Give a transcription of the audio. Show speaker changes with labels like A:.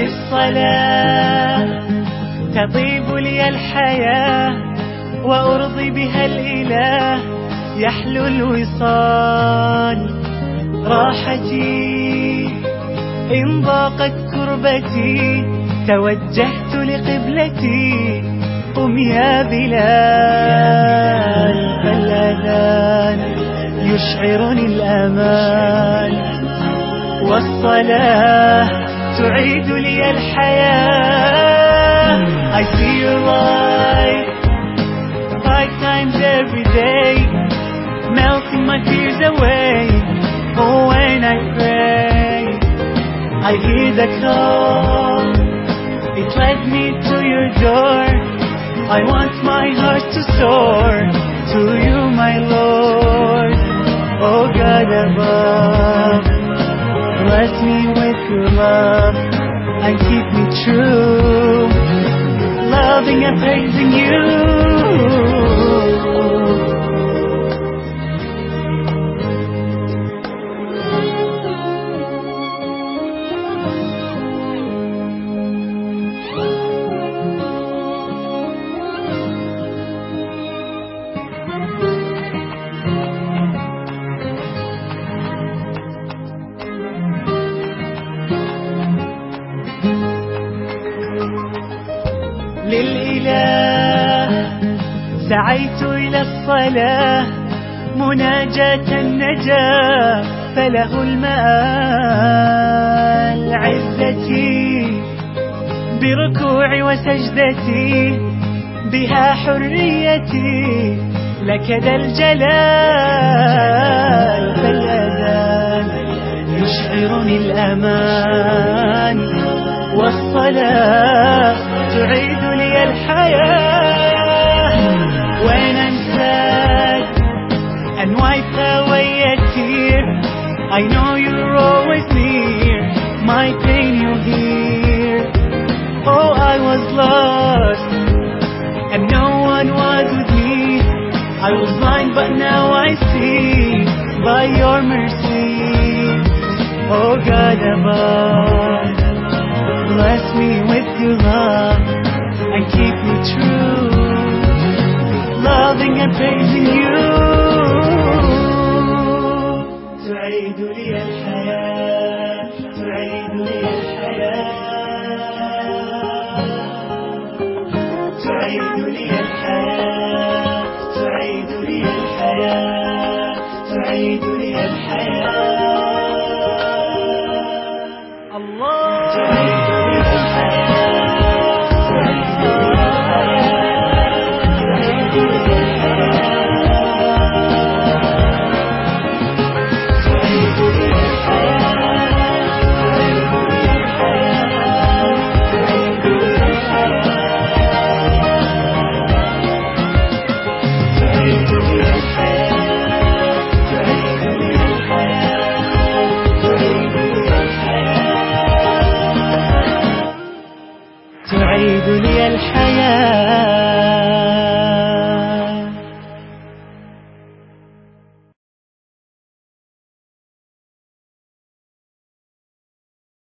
A: بالصلاة. تطيب لي الحياة وأرضي بها الإله. يحلو الوصال راحتي. إن ضاقت كربتي توجهت لقبلتي. قم يا بلال فالأذان يشعرني الأمان. والصلاة تعيد لي الحياة I see your light Five times every day Melting my fears away Oh when I pray I hear the call It led me to your door I want my heart to soar To you my Lord Oh God above Bless me with your love and keep me true, loving and praising you. سعيت إلى الصلاة مناجاة النجاة فله المآل عزتي بركوعي وسجدتي بها حريتي لك ذا الجلال فالأذان يشعرني الأمان. And wipe away a tear. I know you're always near My pain you hear. Oh I was lost and no one was with me. I was blind but now I see by your mercy. Oh God above bless me with your love and keep me true, loving and praising you. تعيد لي الحياة تعيد لي الحياة تعيد لي الحياة. الحياة.